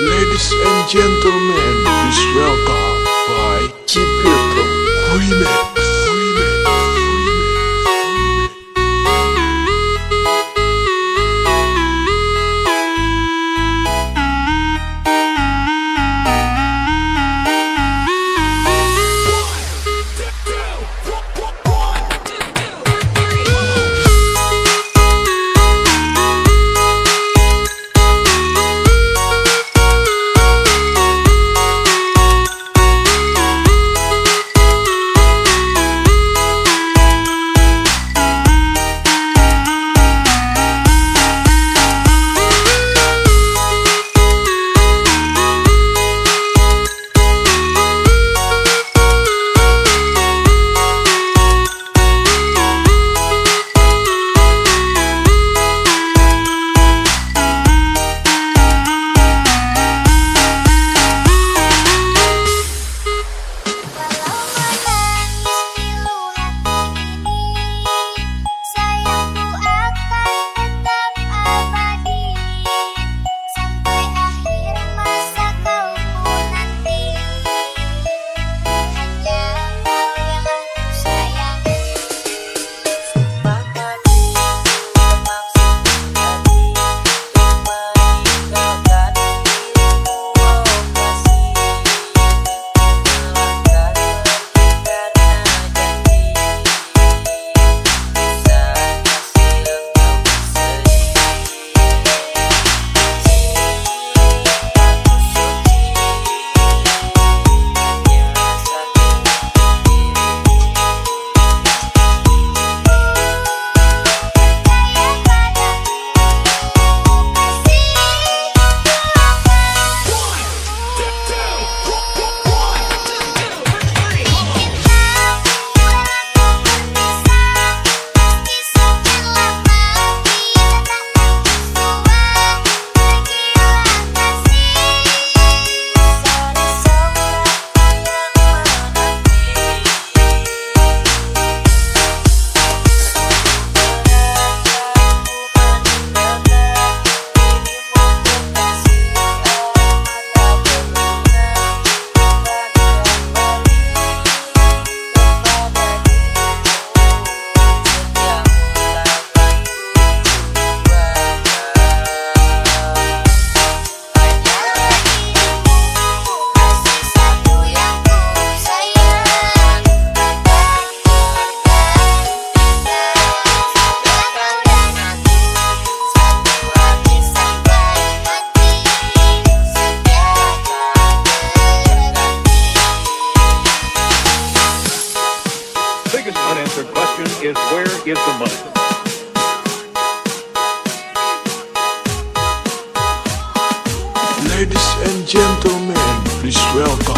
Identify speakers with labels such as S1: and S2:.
S1: Ladies and gentlemen, please welcome by Cipirko Remix.
S2: The money?
S1: Ladies and gentlemen, please welcome